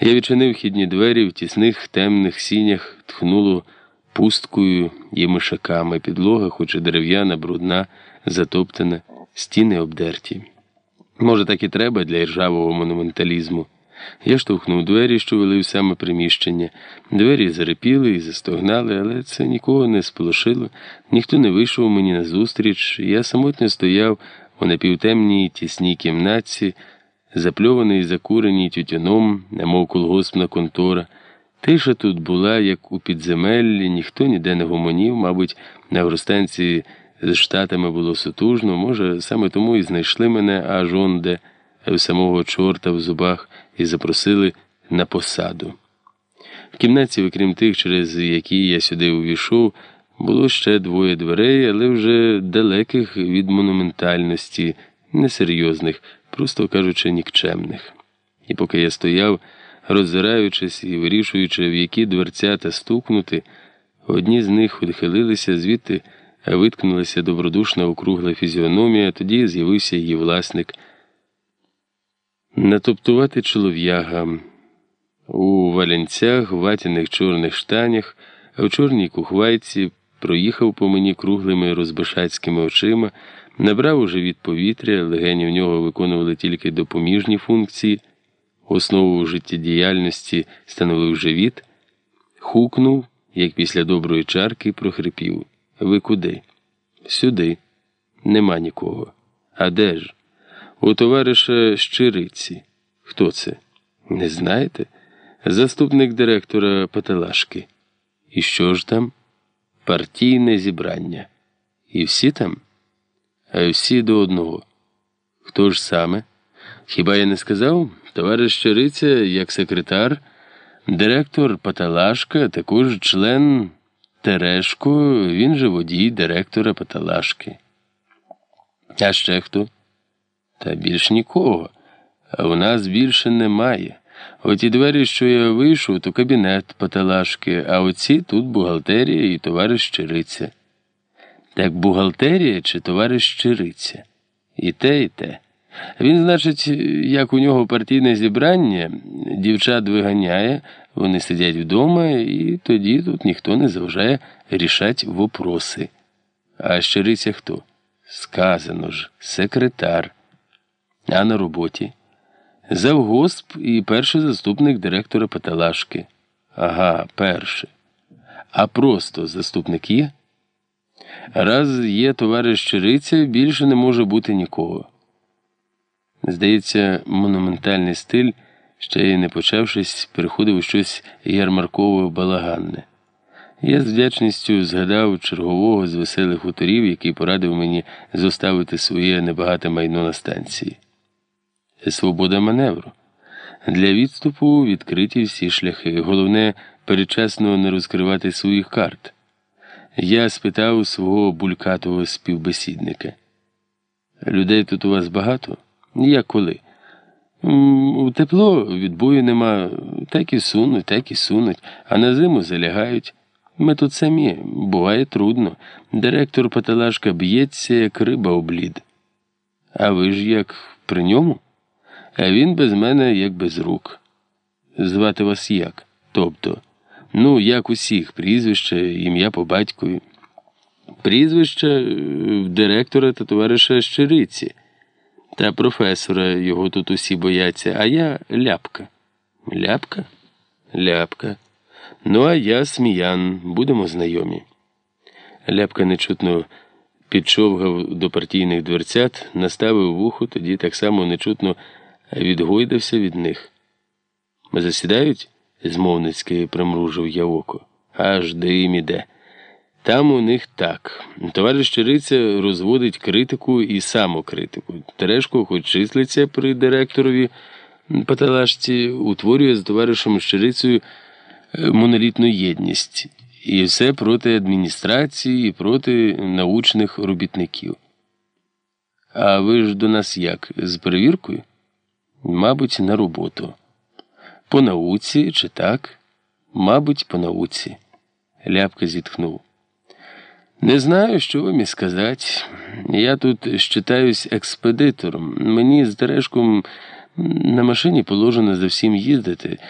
Я відчинив вхідні двері в тісних темних сінях тхнуло пусткою і мишаками. Підлога, хоч і дерев'яна, брудна, затоптана, стіни обдерті. Може, так і треба для іржавого монументалізму. Я штовхнув двері, що вели в саме приміщення. Двері зарипіли і застогнали, але це нікого не сполошило, ніхто не вийшов мені назустріч. Я самотньо стояв у напівтемній тісній кімнатці, запльований і закуреній тютюном, немов колгоспна контора. Тиша тут була, як у підземеллі, ніхто ніде не гомонів, мабуть, на гростанції з штатами було сутужно, може, саме тому і знайшли мене аж онде, в самого чорта в зубах, і запросили на посаду. В кімнаті, окрім тих, через які я сюди увійшов, було ще двоє дверей, але вже далеких від монументальності, несерйозних, просто кажучи, нікчемних. І поки я стояв, роззираючись і вирішуючи, в які дверцята стукнути, одні з них відхилилися, звідти виткнулася добродушна округла фізіономія, тоді з'явився її власник. Натоптувати чолов'яга у валянцях, ватяних чорних штанях, а в чорній кухвайці проїхав по мені круглими розбишацькими очима, набрав у живіт повітря, легені в нього виконували тільки допоміжні функції, основу життєдіяльності становив живіт, хукнув, як після доброї чарки, прохрипів. Ви куди? Сюди. Нема нікого. А де ж? У товариша Щириці. Хто це? Не знаєте? Заступник директора Паталашки. І що ж там? Партійне зібрання. І всі там? А всі до одного. Хто ж саме? Хіба я не сказав? Товариш Щириця, як секретар, директор Паталашка, також член Терешко, він же водій директора Паталашки. А ще хто? Та більш нікого. А у нас більше немає. Оті двері, що я вийшов, то кабінет Паталашки, а оці тут бухгалтерія і товариш Чириця. Так бухгалтерія чи товариш Чириця? І те, і те. Він, значить, як у нього партійне зібрання, дівчат виганяє, вони сидять вдома, і тоді тут ніхто не заважає рішать вопроси. А Щириця хто? Сказано ж, секретар. А на роботі. Завгосп і перший заступник директора Паталашки. Ага, перший. А просто заступник є? Раз є товариш Чириця, більше не може бути нікого. Здається, монументальний стиль, ще й не почавшись, переходив у щось ярмаркове балаганне. Я з вдячністю згадав чергового з веселих хуторів, який порадив мені зоставити своє небагате майно на станції. Свобода маневру. Для відступу відкриті всі шляхи. Головне, передчасно не розкривати своїх карт. Я спитав свого булькатого співбесідника. Людей тут у вас багато? Як коли? У тепло відбою нема, так і сунуть, так і сунуть, а на зиму залягають. Ми тут самі, буває трудно. Директор Паталашка б'ється, як риба облід. А ви ж як при ньому? А він без мене, як без рук. Звати вас як? Тобто, ну, як усіх, прізвище, ім'я по батькові. Прізвище директора та товариша Щириці. Та професора його тут усі бояться, а я ляпка. Ляпка? Ляпка. Ну, а я сміян, будемо знайомі. Ляпка нечутно підчовгав до партійних дверцят, наставив вухо, тоді так само нечутно відгойдався від них. Засідають? Змовницьки примружив я око. Аж дим іде. Там у них так. Товариш Чириця розводить критику і самокритику. Терешко, хоч числиться при директорові Паталашці, утворює з товаришем Щирицею монолітну єдність. І все проти адміністрації і проти научних робітників. А ви ж до нас як? З перевіркою? Мабуть, на роботу. По науці чи так? Мабуть, по науці. Ляпка зітхнув. Не знаю, що вам і сказати. Я тут считаюсь експедитором. Мені з Терешком на машині положено за всім їздити.